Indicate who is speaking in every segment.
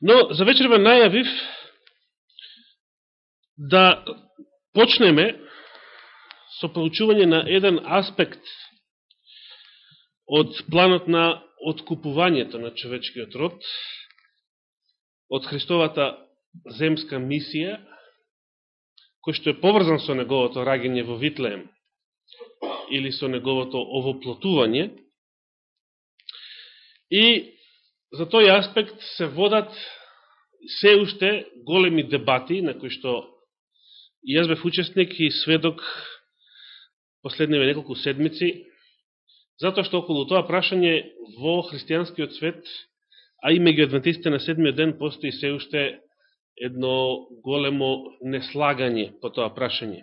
Speaker 1: Но за вечерва најавив да почнеме со проучување на еден аспект од планот на откупувањето на човечкиот род, од Христовата земска мисија, кој што е поврзан со неговото раѓење во Витлеем или со неговото овоплотување. И за тој аспект се водат се уште големи дебати на кои што и јас бев учесник и сведок последниве неколку седмици, затоа што околу тоа прашање во христијанскиот свет, а и меѓу адвентистите на седмиот ден, постои се уште едно големо неслагање по тоа прашање.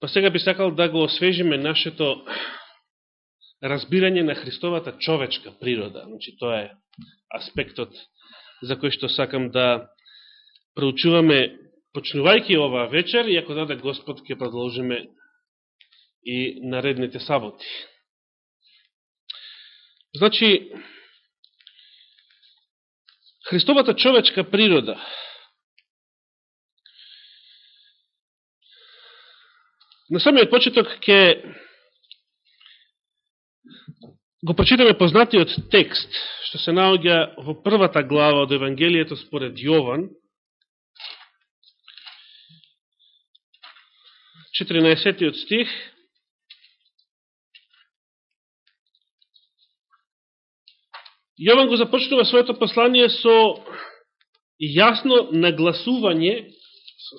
Speaker 1: Па сега би сакал да го освежиме нашето разбирање на Христовата човечка природа. Значи, тоа е аспектот за кој што сакам да проучуваме почнувајќи ова вечер и ако даде Господ ќе продолжиме и наредните саботи. Значи, Христовата човечка природа На самиот почеток ќе го прочитаме познатиот текст, што се наоѓа во првата глава од Евангелието според Јован, 14 стих, Јован го започнува своето послание со јасно нагласување,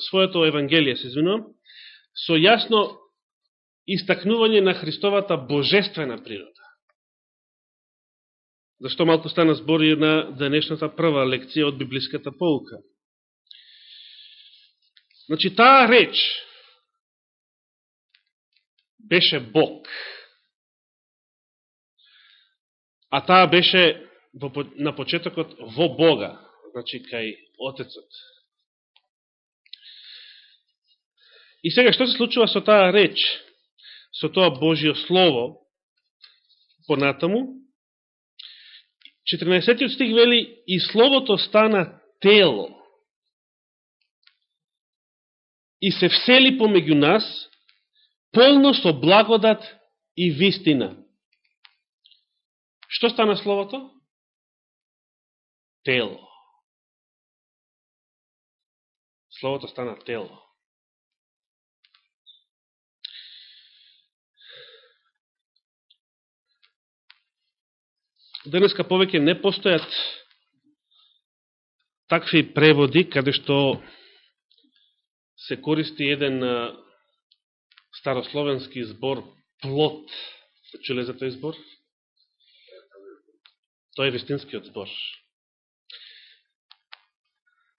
Speaker 1: своето Евангелие, се извинувам, со јасно истакнување на Христовата божествена природа. Зашто малку стана збори на денешната прва лекција од библиската полка. Значи, таа реч беше Бог. А таа беше на почетокот во Бога, значи кај Отецот. И сега, што се случува со таа реч, со тоа Божио Слово, понатаму, 14 стих вели, и Словото стана тело, и се всели помеѓу нас, полно со благодат и вистина. Што стана Словото? Тело. Словото стана тело. Денеска повеќе не постојат такви преводи, каде што се користи еден старословенски збор плот. Се чуле за тој збор? Тој е вистинскиот збор.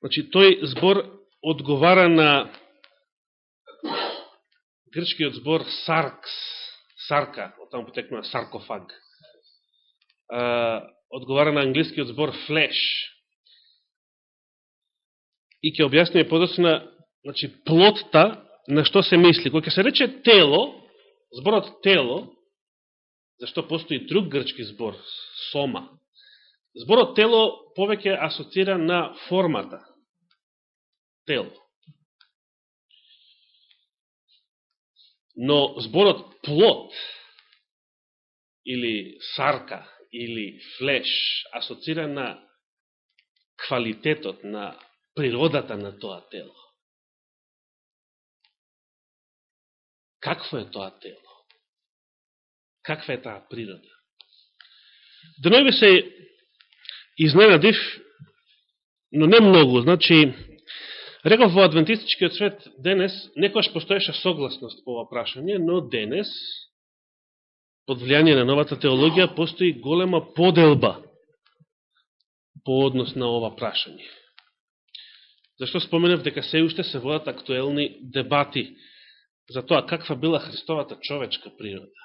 Speaker 1: Значи, тој збор одговара на грчкиот збор саркс, сарка, од таму потекнува саркофаг одговара на англискиот збор flesh. И ќе објасниме подоцна, значи, плотта на што се мисли. Кога се рече тело, зборот тело, зашто постои друг грчки збор, сома, зборот тело повеќе асоцира на формата. Тело. Но зборот плот или сарка или флеш асоцира на квалитетот, на природата на тоа тело. Какво е тоа тело? Каква е таа природа? Денови да се изненадив, но не многу. Значи, реков во адвентистичкиот свет денес, некојаш постоеше согласност по ова прашање, но денес под влијание на новата теологија, постои голема поделба по однос на ова прашање. Зашто споменав дека се уште се водат актуелни дебати за тоа каква била Христовата човечка природа.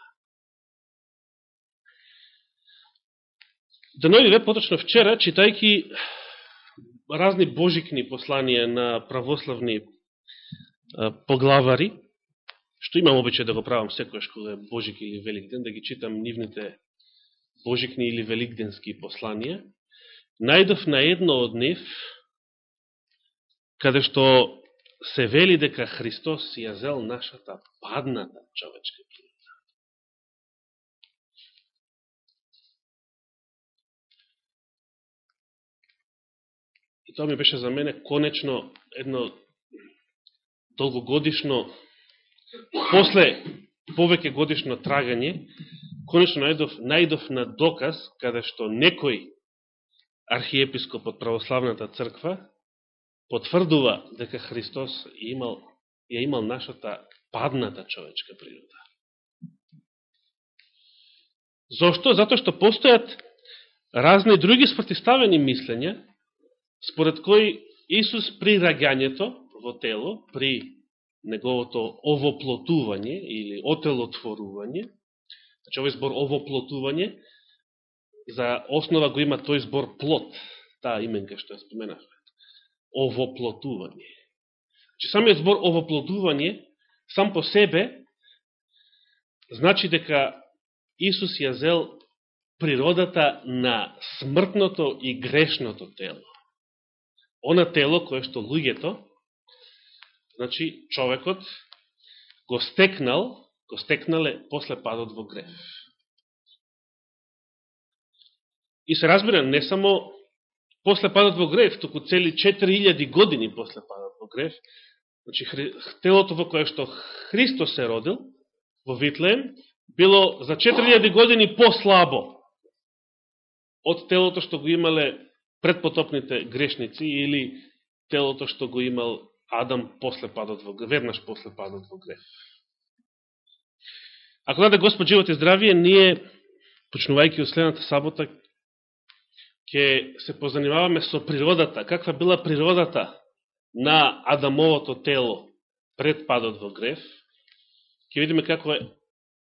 Speaker 1: Денојиве, поточно вчера, читајки разни божикни посланија на православни поглавари, што имам обичај да го правам секојаш кога е Божик или Великден, да ги читам нивните Божикни или Великденски посланија. најдов на едно од нив, каде што се вели дека Христос ја зел нашата падната човечка природа. И тоа ми беше за мене конечно едно долгогодишно, после повеќе годишно трагање, конечно најдов, најдов на доказ каде што некој архиепископ од православната црква потврдува дека Христос имал, ја имал нашата падната човечка природа. Зошто? Зато што постојат разни други спротиставени мислења, според кои Исус при раѓањето во тело, при неговото овоплотување или отелотворување, значи овој збор овоплотување, за основа го има тој збор плот, таа именка што ја споменавме овоплотување. Значи, самиот збор овоплотување сам по себе значи дека Исус ја зел природата на смртното и грешното тело. Она тело кое што луѓето, значи човекот, го стекнал, го стекнале после падот во греф. И се разбира, не само после падот во греф, туку цели 4000 години после падот во греф, значи телото во кое што Христос се родил, во Витлеем, било за 4000 години послабо од телото што го имале предпотопните грешници или телото што го имал Адам после падот во греф, веднаш после падот во греф. Ако даде Господ живот и здравие, ние, почнувајќи од следната сабота, ќе се позанимаваме со природата, каква била природата на Адамовото тело пред падот во греф, ќе видиме како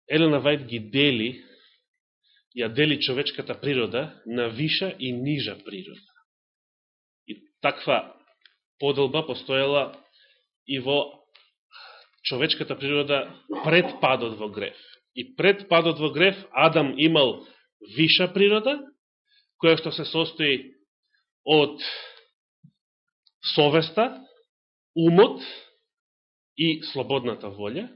Speaker 1: Елена Вајд ги дели, ја дели човечката природа на виша и нижа природа. И таква поделба постоела и во човечката природа пред падот во греф. И пред падот во греф Адам имал виша природа, која што се состои од совеста, умот и слободната волја,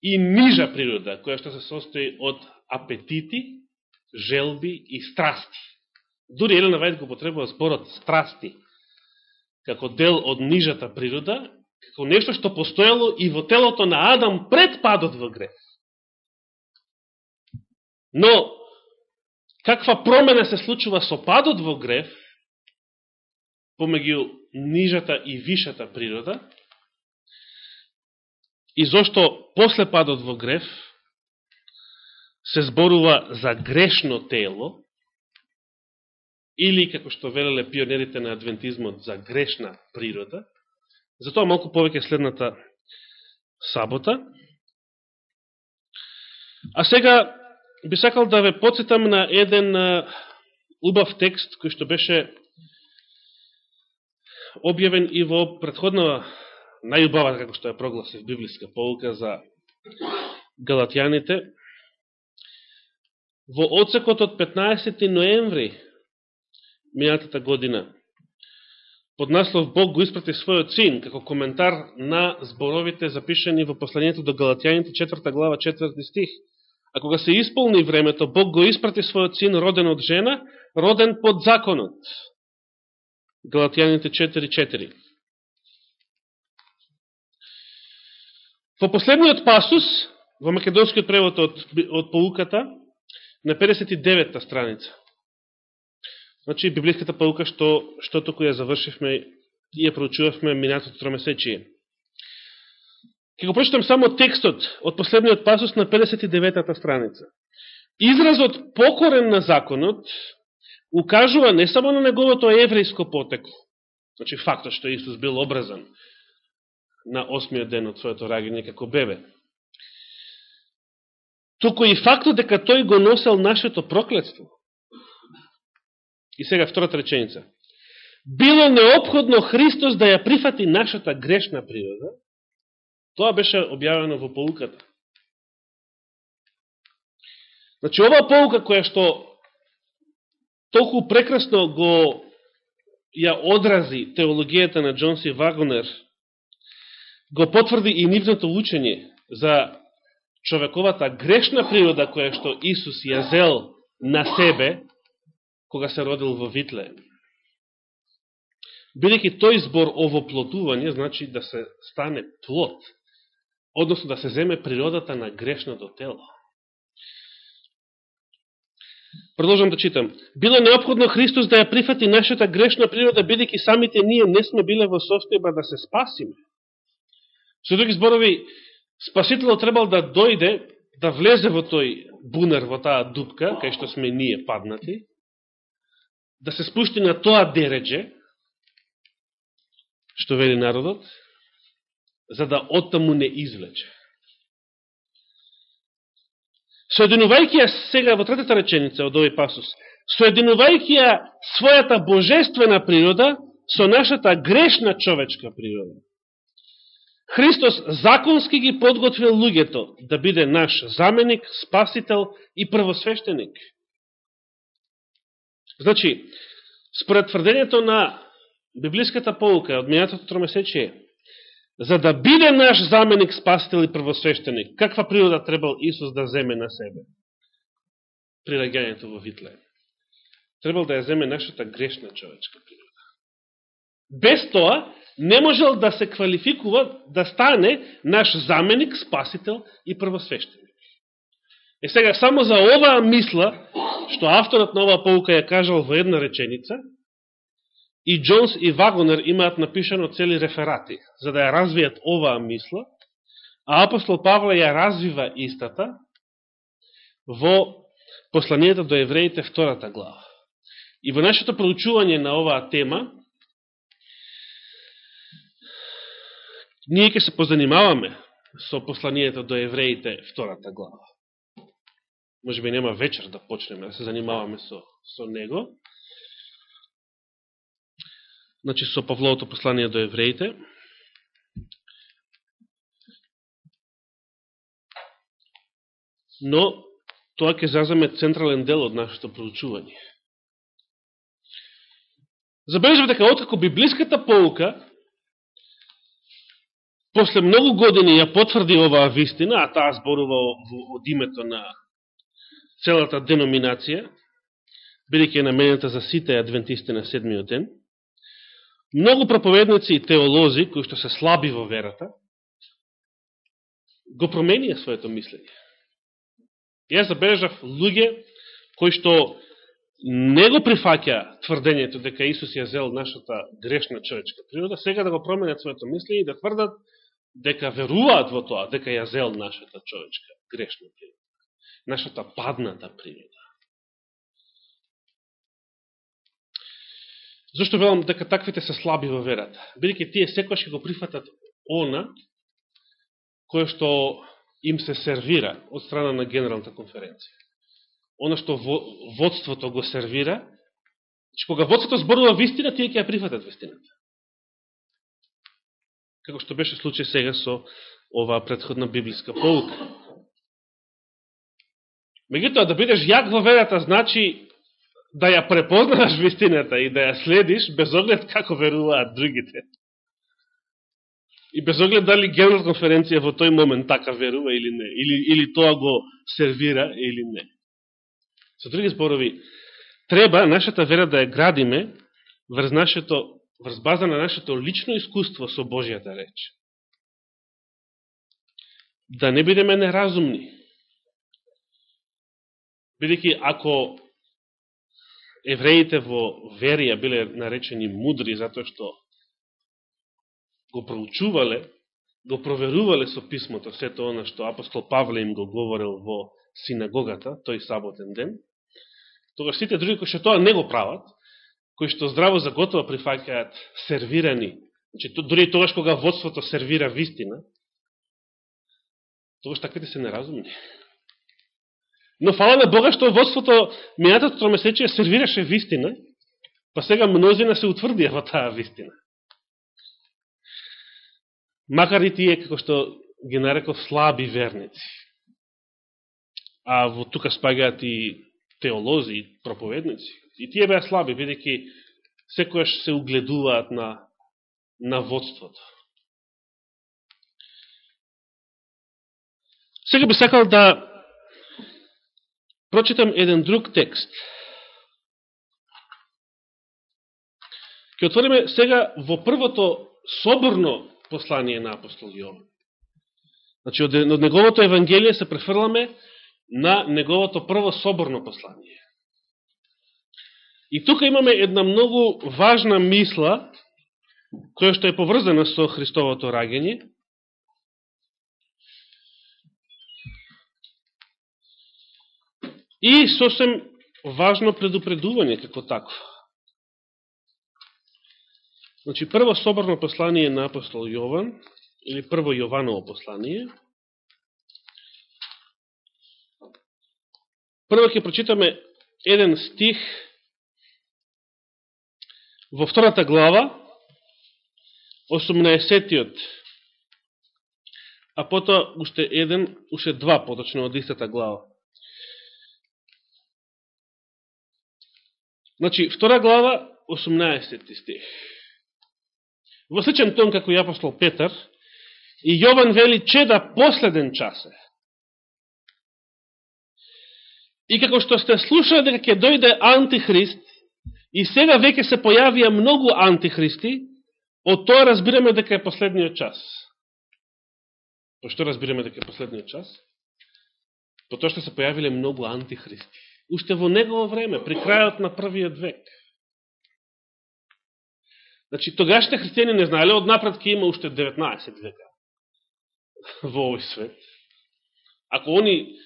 Speaker 1: и нижа природа, која што се состои од апетити, желби и страсти. Дури Елена Вајд го потребува зборот страсти, како дел од нижата природа, како нешто што постоело и во телото на Адам пред падот во греф. Но, каква промена се случува со падот во греф, помеѓу нижата и вишата природа, и зошто после падот во греф се зборува за грешно тело, или, како што велеле пионерите на адвентизмот, за грешна природа, затоа малку повеќе следната сабота. А сега би сакал да ве подсетам на еден убав текст кој што беше објавен и во предходна најубава, како што ја прогласив, библиска полука за галатјаните. Во одсекот од 15. ноември минатата година, под наслов Бог го испрати својот син, како коментар на зборовите запишени во посланието до Галатјаните, 4 глава, 4 стих, А кога се исполни времето, Бог го испрати својот син, роден од жена, роден под законот. Галатјаните 4.4. Во последниот пасус, во македонскиот превод од, од полуката, на 59-та страница. Значи, библиската паука што, што току ја завршивме и ја проучувавме минатото тромесечие. Ке го прочитам само текстот од последниот пасус на 59-та страница. Изразот покорен на законот укажува не само на неговото еврејско потекло, значи фактот што Исус бил образан на осмиот ден од своето раѓање како бебе, туку и фактот дека тој го носел нашето проклетство. И сега втората реченица. Било необходно Христос да ја прифати нашата грешна природа, Тоа беше објавено во полуката. Значи, ова полука која што толку прекрасно го ја одрази теологијата на Джонси Вагонер, го потврди и нивното учење за човековата грешна природа која што Исус ја зел на себе кога се родил во Витле. Бидеќи тој збор овоплотување, значи да се стане плод, односно да се земе природата на грешното тело. Продолжам да читам. Било необходно Христос да ја прифати нашата грешна природа, бидејќи самите ние не сме биле во состојба да се спасиме. Со други зборови, Спасителот требал да дојде, да влезе во тој бунар, во таа дупка, кај што сме ние паднати, да се спушти на тоа дередже, што вели народот, за да оттаму не извлече. Соединувајќи ја сега во третата реченица од овој пасус, соединувајќи ја својата божествена природа со нашата грешна човечка природа. Христос законски ги подготвил луѓето да биде наш заменик, спасител и првосвещеник. Значи, според тврдењето на библиската полука од минатото тромесечие, за да биде наш заменик, спасител и првосвещеник, каква природа требал Исус да земе на себе при раѓањето во Витле? Требал да ја земе нашата грешна човечка природа. Без тоа, не можел да се квалификува да стане наш заменик, спасител и првосвещеник. Е сега, само за оваа мисла, што авторот на оваа полука ја кажал во една реченица, и Джонс и Вагонер имаат напишано цели реферати, за да ја развијат оваа мисла, а апостол Павле ја развива истата во посланието до евреите втората глава. И во нашето проучување на оваа тема, ние ќе се позанимаваме со посланието до евреите втората глава. Може би нема вечер да почнеме да се занимаваме со, со него, значи со Павловото послание до евреите. Но тоа ќе заземе централен дел од нашето проучување. Забележаме дека откако библиската полука после многу години ја потврди оваа вистина, а таа зборува од името на целата деноминација, бидеќи е намената за сите адвентисти на седмиот ден, Многу проповедници и теолози, кои што се слаби во верата, го променија своето мислење. Јас забележав луѓе кои што не го прифаќа тврдењето дека Исус ја зел нашата грешна човечка природа, сега да го променат своето мислење и да тврдат дека веруваат во тоа, дека ја зел нашата човечка грешна природа, нашата падната природа. Зошто велам дека таквите се слаби во верата? Бидеќи тие секојаш го прифатат она кое што им се сервира од страна на Генералната конференција. Она што водството го сервира, че кога водството зборува вистина, тие ќе ја прифатат вистината. Како што беше случај сега со оваа предходна библиска полука. Меѓутоа, да бидеш јак во верата, значи да ја препознаваш вистината и да ја следиш, без оглед како веруваат другите. И без оглед дали Генерал конференција во тој момент така верува или не, или, или тоа го сервира или не. Со други зборови, треба нашата вера да ја градиме врз, нашето, врз база на нашето лично искуство со Божијата реч. Да не бидеме неразумни. Бидеќи ако евреите во верија биле наречени мудри затоа што го проучувале, го проверувале со писмото сето она што апостол Павле им го говорил во синагогата, тој саботен ден, тогаш сите други кои што тоа не го прават, кои што здраво заготово прифакаат сервирани, значи дори тогаш кога водството сервира вистина, тогаш таквите се неразумни. Но фала на Бога што водството минатото тромесечие сервираше вистина, па сега мнозина се утврдија во таа вистина. Макар и тие, како што ги нареков, слаби верници. А во тука спагаат и теолози, и проповедници, И тие беа слаби, бидејќи секојаш се угледуваат на, на водството. Сега би сакал да прочитам еден друг текст. Ке отвориме сега во првото соборно послание на апостол Јован. Значи, од, од неговото Евангелие се префрламе на неговото прво соборно послание. И тука имаме една многу важна мисла, која што е поврзана со Христовото раѓање. И сосем важно предупредување како такво. Значи, прво соборно послание на апостол Јован, или прво Јованово послание. Прво ќе прочитаме еден стих во втората глава, 18-тиот, а потоа уште еден, уште два поточно од истата глава. Значи, втора глава, 18 стих. Во сличен тон како и апостол Петар, и Јован вели, че да последен час е. И како што сте слушали дека ќе дојде антихрист, и сега веќе се појавија многу антихристи, од тоа разбираме дека е последниот час. По што разбираме дека е последниот час? По тоа што се појавиле многу антихристи. Уште во негово време, при крајот на првиот век. Значи, тогашните христијани не знаеле, однапред ке има уште 19 века во овој свет. Ако они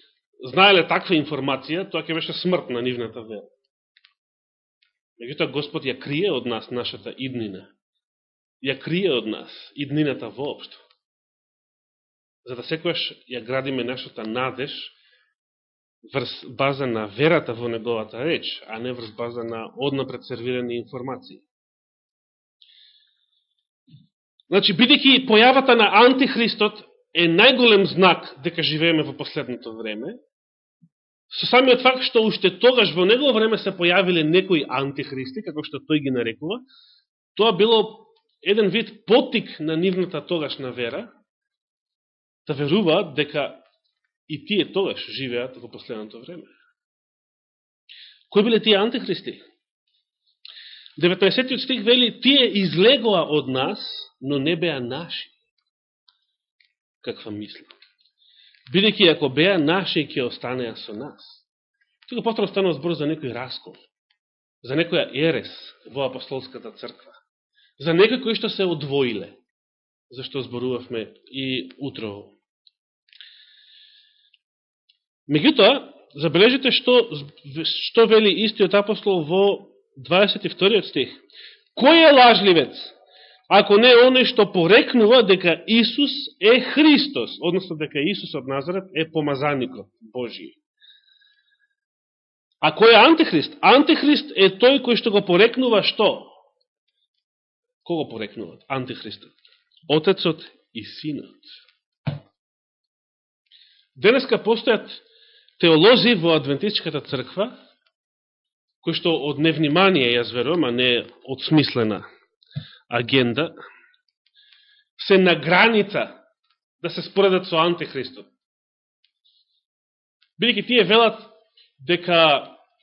Speaker 1: знаеле таква информација, тоа ќе беше смрт на нивната вера. Меѓутоа, Господ ја крие од нас нашата иднина. Ја крие од нас иднината воопшто. За да секојаш ја градиме нашата надеж врз база на верата во неговата реч, а не врз база на однапред сервирани информации. Значи, бидеќи појавата на антихристот е најголем знак дека живееме во последното време, со самиот факт што уште тогаш во негово време се појавиле некои антихристи, како што тој ги нарекува, тоа било еден вид потик на нивната тогашна вера, да веруваат дека и тие тогаш живеат во последното време. Кои биле тие антихристи? 19 стих вели, тие излегоа од нас, но не беа наши. Каква мисла? Бидеќи ако беа наши, ќе останеа со нас. Тука повторно станува збор за некој раскол, за некоја ерес во апостолската црква, за некој кој што се одвоиле, зашто зборувавме и утро. Меѓутоа, забележите што, што вели истиот апостол во 22 стих. Кој е лажливец? Ако не оне што порекнува дека Исус е Христос, односно дека Исус од Назарет е помазаникот Божиј. А кој е антихрист? Антихрист е тој кој што го порекнува што? Кого порекнуват? Антихристот. Отецот и Синот. Денеска постојат теолози во Адвентистичката црква, кој што од невнимание, јас верувам, а не од смислена агенда, се на граница да се споредат со антихристот. Бидеќи тие велат дека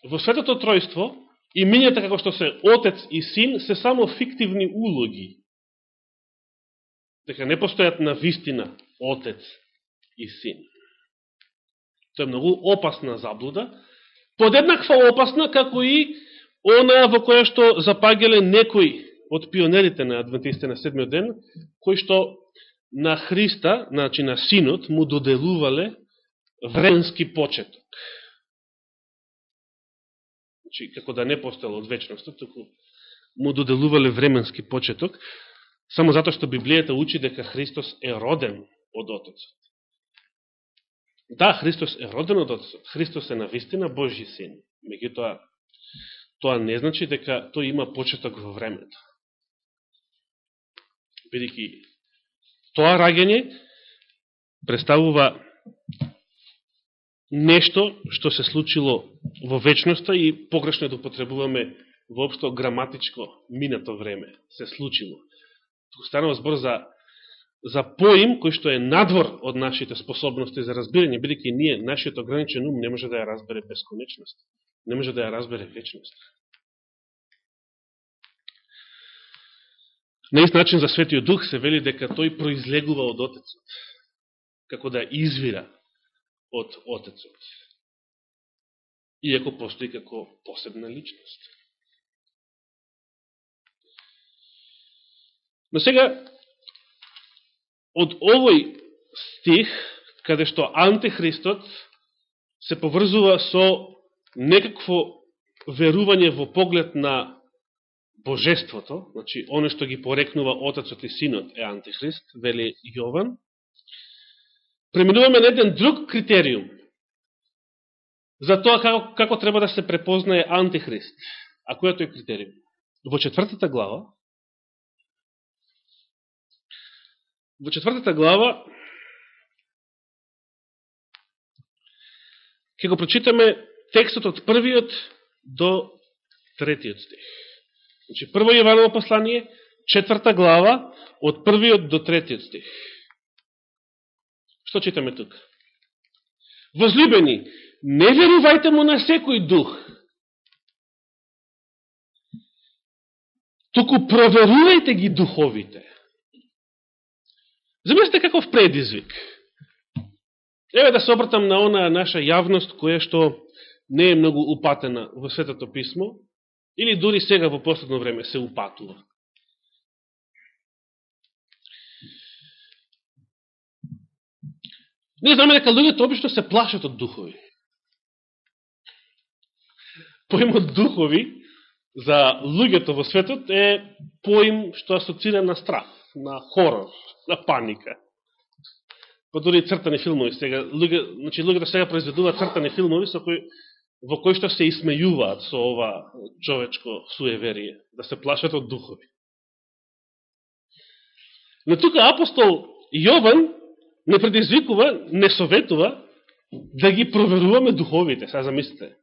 Speaker 1: во светото тројство имињата како што се отец и син се само фиктивни улоги. Дека не постојат на вистина отец и син. Тоа е многу опасна заблуда, подеднаква опасна како и она во која што запагеле некои од пионерите на адвентистите на седмиот ден, кои што на Христа, значи на синот, му доделувале временски почеток. Значи, како да не постало од вечността, току му доделувале временски почеток, само затоа што Библијата учи дека Христос е роден од Отецот. Да, Христос е роден од Отецот. Христос е на вистина Божи син. Меѓутоа, тоа не значи дека тој има почеток во времето. Бидеќи тоа раѓање представува нешто што се случило во вечноста и погрешно да употребуваме воопшто граматичко минато време се случило. Туку станува збор за за поим кој што е надвор од нашите способности за разбирање, бидејќи ние, нашиот ограничен ум не може да ја разбере бесконечност, не може да ја разбере вечност. На ист начин за Светиот Дух се вели дека тој произлегува од Отецот, како да извира од Отецот, иако постои како посебна личност. Но сега, од овој стих, каде што антихристот се поврзува со некакво верување во поглед на божеството, значи, оно што ги порекнува Отецот и Синот е антихрист, вели Јован, преминуваме на еден друг критериум за тоа како, како треба да се препознае антихрист. А кој е тој критериум? Во четвртата глава, во четвртата глава, ќе го прочитаме текстот од првиот до третиот стих. Значи, прво Јованово послание, четврта глава, од првиот до третиот стих. Што читаме тука? Возлюбени, не верувајте му на секој дух, туку проверувајте ги духовите. Замислите каков предизвик. Еве да се обратам на она наша јавност која што не е многу упатена во Светото Писмо, Или дури сега во последно време се упатува. Ние знаме дека луѓето обично се плашат од духови. Поимот духови за луѓето во светот е поим што асоцира на страх на хорор, на паника. Па дури цртани филмови сега, луѓе, значи луѓето сега произведуваат цртани филмови со кои во кои што се исмејуваат со ова човечко суеверие, да се плашат од духови. Но тука апостол Јован не предизвикува, не советува да ги проверуваме духовите. Сега замислите.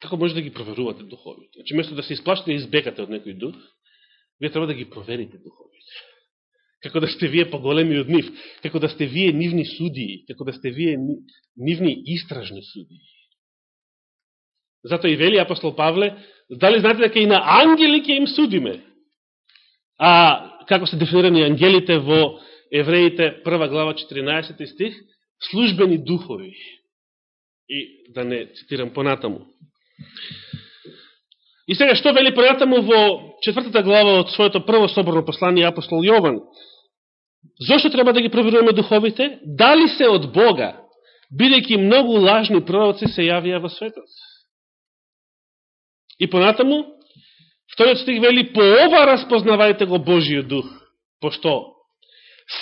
Speaker 1: Како може да ги проверувате духовите? Значи, место да се исплашите и избегате од некој дух, вие треба да ги проверите духовите како да сте вие поголеми од нив, како да сте вие нивни судии, како да сте вие нивни истражни судии. Зато и вели апостол Павле, дали знаете дека и на ангели ќе им судиме? А како се дефинирани ангелите во Евреите, прва глава 14 стих, службени духови. И да не цитирам понатаму. И сега, што вели понатаму во четвртата глава од своето прво соборно послание апостол Јован? Зошто треба да ги проверуваме духовите? Дали се од Бога, бидејќи многу лажни пророци се јавија во светот? И понатаму, вториот стих вели, по ова распознавајте го Божиот дух. Пошто?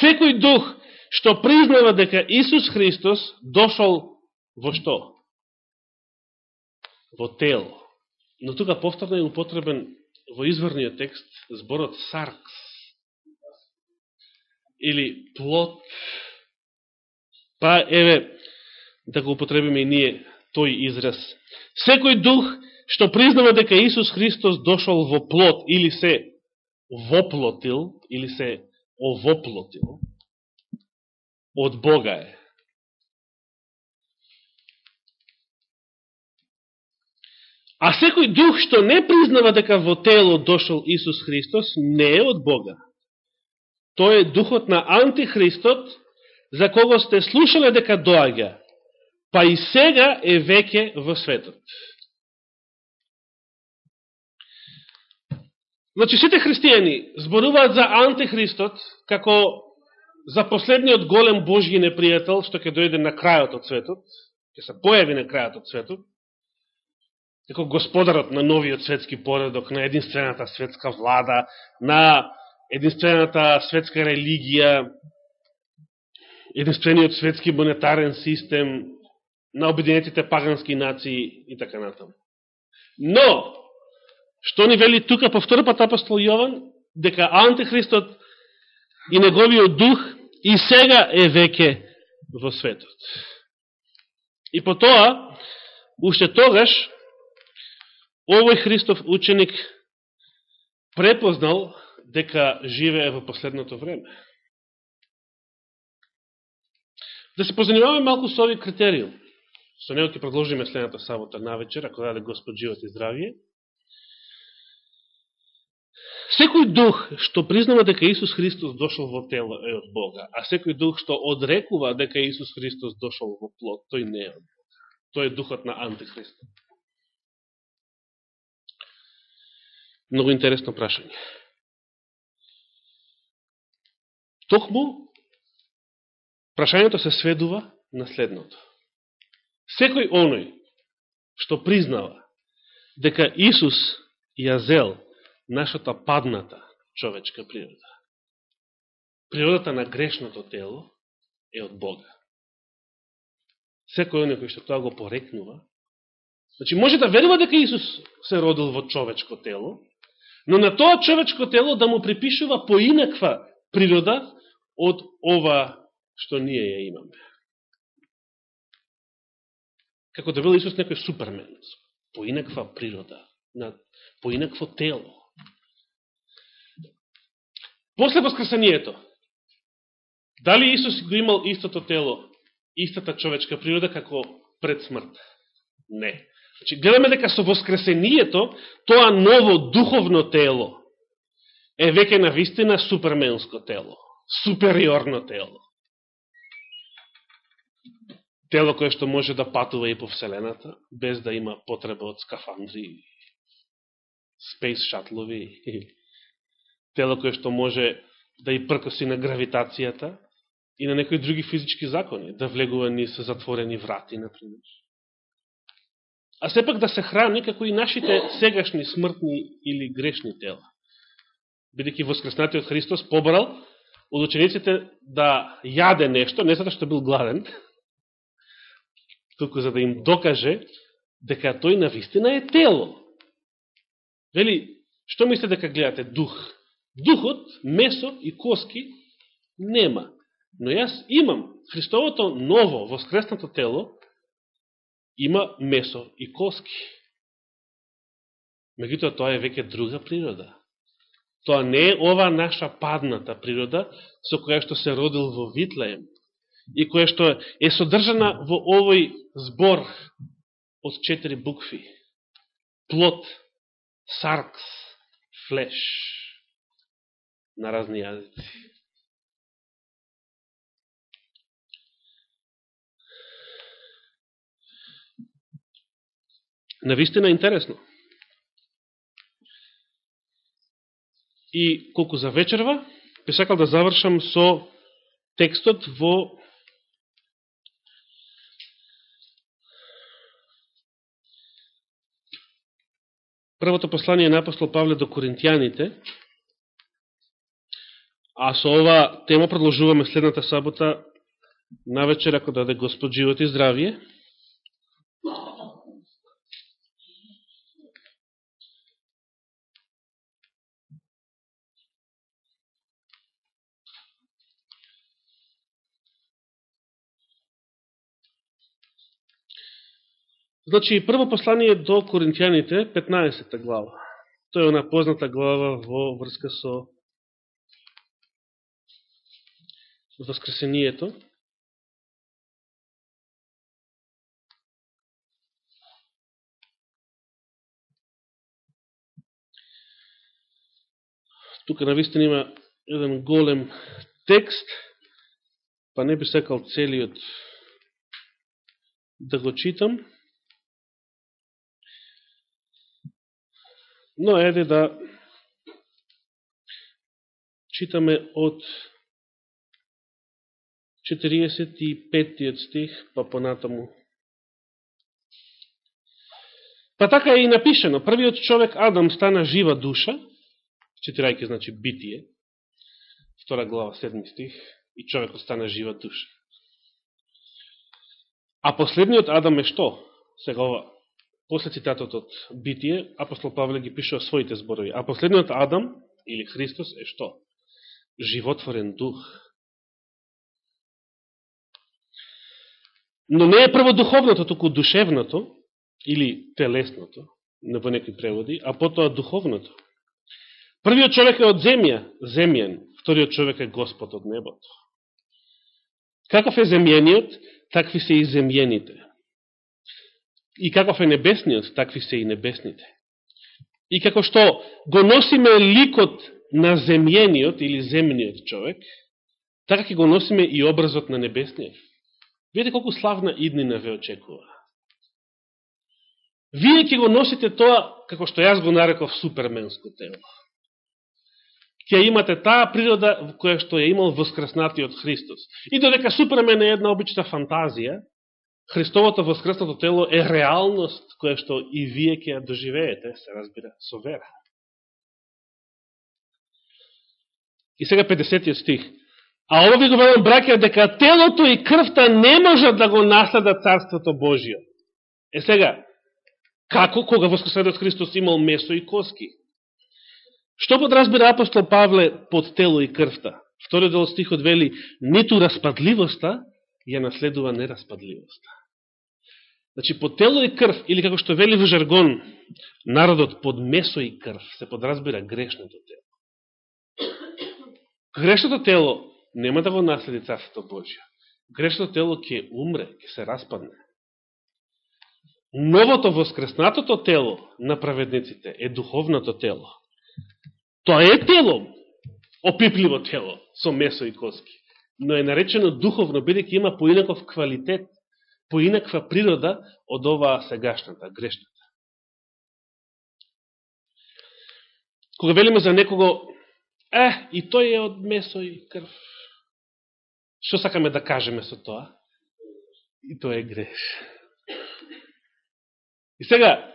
Speaker 1: Секој дух што признава дека Исус Христос дошол во што? Во тело. Но тука повторно е употребен во изворниот текст зборот саркс или плод, па еве, да го употребиме и ние тој израз. Секој дух што признава дека Исус Христос дошол во плод или се воплотил, или се овоплотил, од Бога е. А секој дух што не признава дека во тело дошол Исус Христос, не е од Бога. Тој е духот на антихристот, за кого сте слушале дека доаѓа, па и сега е веќе во светот. Значи, сите христијани зборуваат за антихристот како за последниот голем Божји непријател, што ќе дојде на крајот од светот, ќе се појави на крајот од светот, како господарот на новиот светски поредок, на единствената светска влада, на единствената светска религија, единствениот светски монетарен систем на обединетите пагански нации и така натаму. Но, што ни вели тука повтора пат апостол Јован, дека антихристот и неговиот дух и сега е веќе во светот. И по тоа, уште тогаш, овој Христов ученик препознал дека живее во последното време. Да се позанимаваме малку со овој критериум. Со него ќе продолжиме следната сабота на вечер, ако даде Господ живот и здравие. Секој дух што признава дека Исус Христос дошол во тело е од Бога, а секој дух што одрекува дека Исус Христос дошол во плод, тој не е од Бога. Тој е духот на Антихрист. Много интересно прашање. Токму, прашањето се сведува на следното. Секој оној што признава дека Исус ја зел нашата падната човечка природа. Природата на грешното тело е од Бога. Секој оној кој што тоа го порекнува, значи може да верува дека Исус се родил во човечко тело, но на тоа човечко тело да му припишува поинаква природа од ова што ние ја имаме. Како да бил Исус некој супермен, поинаква природа, на поинакво тело. После воскресението, дали Исус го имал истото тело, истата човечка природа како пред смрт? Не. Значи, гледаме дека со воскресението, тоа ново духовно тело е веќе на вистина суперменско тело, супериорно тело. Тело кое што може да патува и по Вселената, без да има потреба од скафандри, спейс шатлови тело кое што може да и пркоси на гравитацијата и на некои други физички закони, да влегува ни се затворени врати, например. А сепак да се храни како и нашите сегашни смртни или грешни тела. Бидеќи воскреснатиот Христос побрал од учениците да јаде нешто, не затоа што бил гладен, туку за да им докаже дека тој навистина е тело. Вели, што мислите дека гледате дух? Духот, месо и коски нема. Но јас имам Христовото ново, воскреснато тело, има месо и коски. Меѓутоа, тоа е веќе друга природа. Тоа не е ова наша падната природа, со која што се родил во Витлеем, и која што е содржана во овој збор од четири букви. Плот, саркс, флеш на разни јазици. Навистина интересно. И колку за вечерва, би сакал да завршам со текстот во првото послание на апостол Павле до Коринтијаните, А со ова тема продолжуваме следната сабота на вечер, ако даде Господ живот и здравие. Значи, прво послание до Коринтијаните, 15 глава. Тоа е она позната глава во врска со Воскресението, тука навистина има еден голем текст, па не би сакал целиот да го читам. Но еде да читаме од 45 стих, па понатаму. Па така е и напишено. Првиот човек Адам стана жива душа, четирајќи значи битие, втора глава, седми стих, и човекот стана жива душа. А последниот Адам е што? Сега ова, после цитатот од битие, апостол Павле ги пишува своите зборови. А последниот Адам, или Христос, е што? Животворен дух Но не е прво духовното, туку душевното, или телесното, во некои преводи, а потоа духовното. Првиот човек е од земја, земјен, вториот човек е Господ од небото. Каков е земјениот, такви се и земјените. И каков е небесниот, такви се и небесните. И како што го носиме ликот на земјениот или земниот човек, така ќе го носиме и образот на небесниот. Видите колку славна иднина ве очекува. Вие ќе го носите тоа, како што јас го нареков, суперменско тело. Ќе имате таа природа која што ја имал воскреснатиот Христос. И додека супермен е една обична фантазија, Христовото воскреснато тело е реалност која што и вие ќе ја доживеете, се разбира, со вера. И сега 50 стих. А ова ви го велам, браќа, дека телото и крвта не можат да го наследат Царството Божие. Е сега, како кога Воскресенот Христос имал месо и коски? Што подразбира апостол Павле под тело и крвта? Вториот дел стихот вели, ниту распадливоста ја наследува нераспадливоста. Значи, под тело и крв, или како што вели во жаргон, народот под месо и крв, се подразбира грешното тело. Грешното тело нема да го наследи Царството Божие. Грешното тело ќе умре, ќе се распадне. Новото воскреснатото тело на праведниците е духовното тело. Тоа е тело, опипливо тело, со месо и коски. Но е наречено духовно, бидеќи има поинаков квалитет, поинаква природа од оваа сегашната, грешната. Кога велиме за некого, е, и тој е од месо и крв. Што сакаме да кажеме со тоа? И тоа е греш. И сега,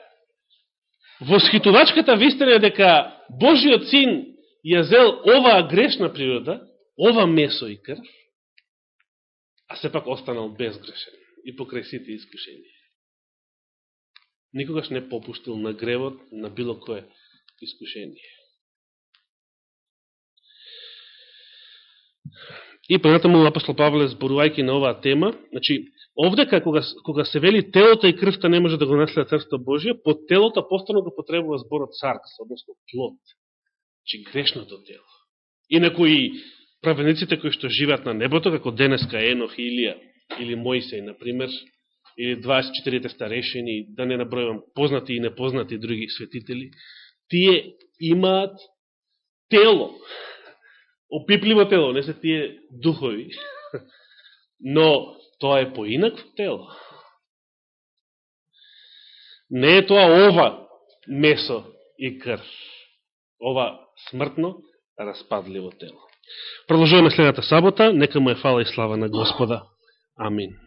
Speaker 1: восхитувачката вистина е дека Божиот син ја зел оваа грешна природа, ова месо и крв, а сепак останал безгрешен и покрај сите искушенија. Никогаш не попуштил на гревот на било кое искушение. И понатаму апостол Павле зборувајќи на оваа тема, значи Овдека, кога, кога се вели телото и крвта не може да го наследи Царство Божие, под телото постојано го потребува зборот саркс, односно плод, че значи грешното тело. Инаку и правениците кои што живеат на небото, како денеска Енох, Илија или Мојсеј, например, или 24 старешени, да не набројувам познати и непознати други светители, тие имаат тело, опипливо тело, не се тие духови, но Тоа е поинакво тело. Не е тоа ова месо и крв. Ова смртно, распадливо тело. Продолжуваме следната сабота. Нека му е фала и слава на Господа. Amén.